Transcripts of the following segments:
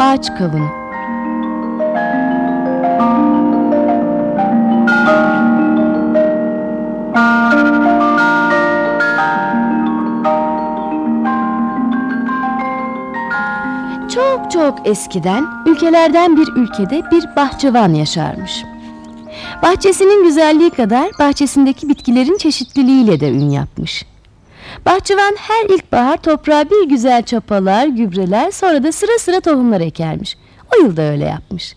Ağaç Kavunu Çok çok eskiden ülkelerden bir ülkede bir bahçıvan yaşarmış. Bahçesinin güzelliği kadar bahçesindeki bitkilerin çeşitliliğiyle de ün yapmış. Bahçıvan her ilkbahar toprağa bir güzel çapalar, gübreler sonra da sıra sıra tohumlar ekermiş. O yıl da öyle yapmış.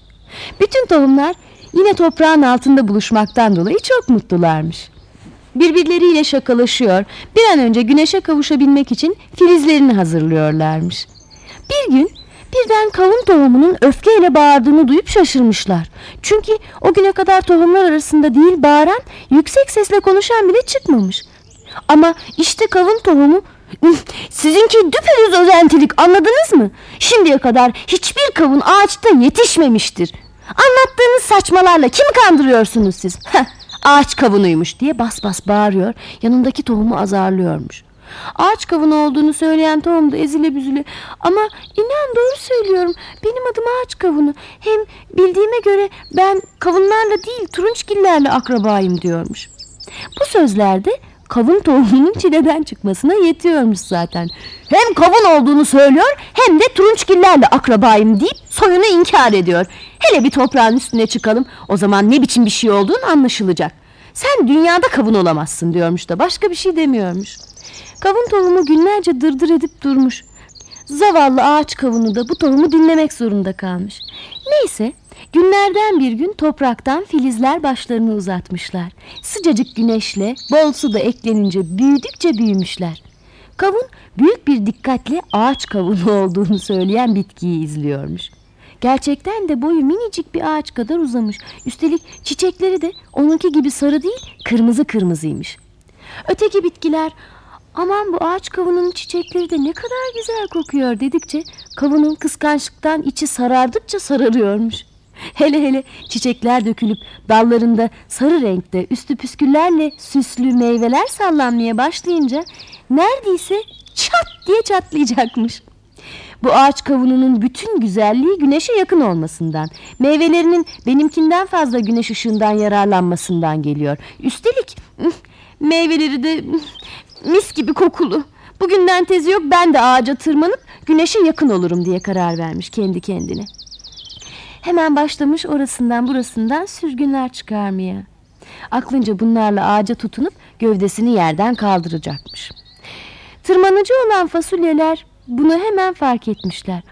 Bütün tohumlar yine toprağın altında buluşmaktan dolayı çok mutlularmış. Birbirleriyle şakalaşıyor, bir an önce güneşe kavuşabilmek için filizlerini hazırlıyorlarmış. Bir gün birden kavun tohumunun öfkeyle bağırdığını duyup şaşırmışlar. Çünkü o güne kadar tohumlar arasında değil bağıran, yüksek sesle konuşan bile çıkmamış. Ama işte kavun tohumu Sizinki düpedüz özentilik anladınız mı? Şimdiye kadar hiçbir kavun ağaçta yetişmemiştir. Anlattığınız saçmalarla kimi kandırıyorsunuz siz? Heh, ağaç kavunuymuş diye bas bas bağırıyor. Yanındaki tohumu azarlıyormuş. Ağaç kavunu olduğunu söyleyen tohum da ezile büzüle. Ama inan doğru söylüyorum. Benim adım ağaç kavunu. Hem bildiğime göre ben kavunlarla değil turunçgillerle akrabayım diyormuş. Bu sözlerde kavun tohumunun çileden çıkmasına yetiyormuş zaten. Hem kavun olduğunu söylüyor hem de turunçgillerle akrabayım deyip soyunu inkar ediyor. Hele bir toprağın üstüne çıkalım o zaman ne biçim bir şey olduğunu anlaşılacak. Sen dünyada kavun olamazsın diyormuş da başka bir şey demiyormuş. Kavun tohumu günlerce dırdır edip durmuş. Zavallı ağaç kavunu da bu tohumu dinlemek zorunda kalmış. Neyse günlerden bir gün topraktan filizler başlarını uzatmışlar. Sıcacık güneşle bol su da eklenince büyüdükçe büyümüşler. Kavun büyük bir dikkatle ağaç kavunu olduğunu söyleyen bitkiyi izliyormuş. Gerçekten de boyu minicik bir ağaç kadar uzamış. Üstelik çiçekleri de onunki gibi sarı değil kırmızı kırmızıymış. Öteki bitkiler aman bu ağaç kavunun çiçekleri de ne kadar güzel kokuyor dedikçe kavunun kıskançlıktan içi sarardıkça sararıyormuş. Hele hele çiçekler dökülüp dallarında sarı renkte üstü püsküllerle süslü meyveler sallanmaya başlayınca neredeyse çat diye çatlayacakmış. Bu ağaç kavununun bütün güzelliği güneşe yakın olmasından, meyvelerinin benimkinden fazla güneş ışığından yararlanmasından geliyor. Üstelik meyveleri de mis gibi kokulu. Bugünden tezi yok ben de ağaca tırmanıp güneşe yakın olurum diye karar vermiş kendi kendine. Hemen başlamış orasından burasından sürgünler çıkarmaya. Aklınca bunlarla ağaca tutunup gövdesini yerden kaldıracakmış. Tırmanıcı olan fasulyeler bunu hemen fark etmişler.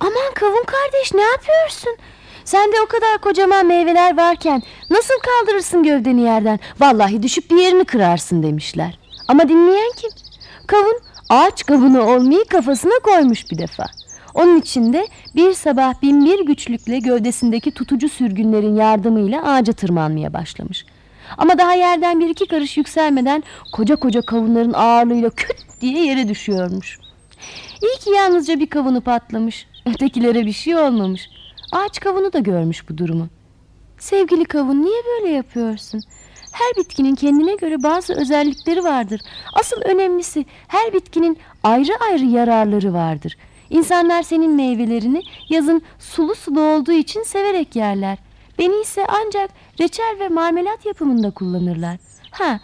Aman kavun kardeş ne yapıyorsun? Sende o kadar kocaman meyveler varken nasıl kaldırırsın gövdeni yerden? Vallahi düşüp bir yerini kırarsın demişler. Ama dinleyen kim? Kavun ağaç kavunu olmayı kafasına koymuş bir defa. Onun için de bir sabah bin bir güçlükle gövdesindeki tutucu sürgünlerin yardımıyla ağaca tırmanmaya başlamış. Ama daha yerden bir iki karış yükselmeden koca koca kavunların ağırlığıyla küt diye yere düşüyormuş. İyi ki yalnızca bir kavunu patlamış. Ötekilere bir şey olmamış. Ağaç kavunu da görmüş bu durumu. Sevgili kavun niye böyle yapıyorsun? Her bitkinin kendine göre bazı özellikleri vardır. Asıl önemlisi her bitkinin ayrı ayrı yararları vardır. İnsanlar senin meyvelerini yazın sulu sulu olduğu için severek yerler. Beni ise ancak reçel ve marmelat yapımında kullanırlar. Ha,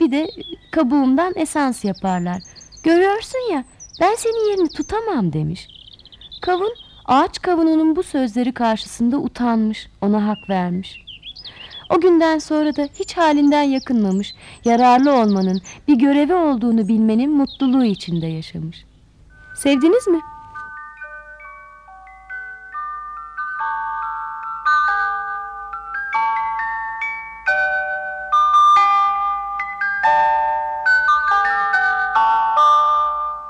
bir de kabuğumdan esans yaparlar. Görüyorsun ya, ben senin yerini tutamam demiş. Kavun, ağaç kavununun bu sözleri karşısında utanmış, ona hak vermiş. O günden sonra da hiç halinden yakınmamış, yararlı olmanın, bir görevi olduğunu bilmenin mutluluğu içinde yaşamış. Sevdiniz mi?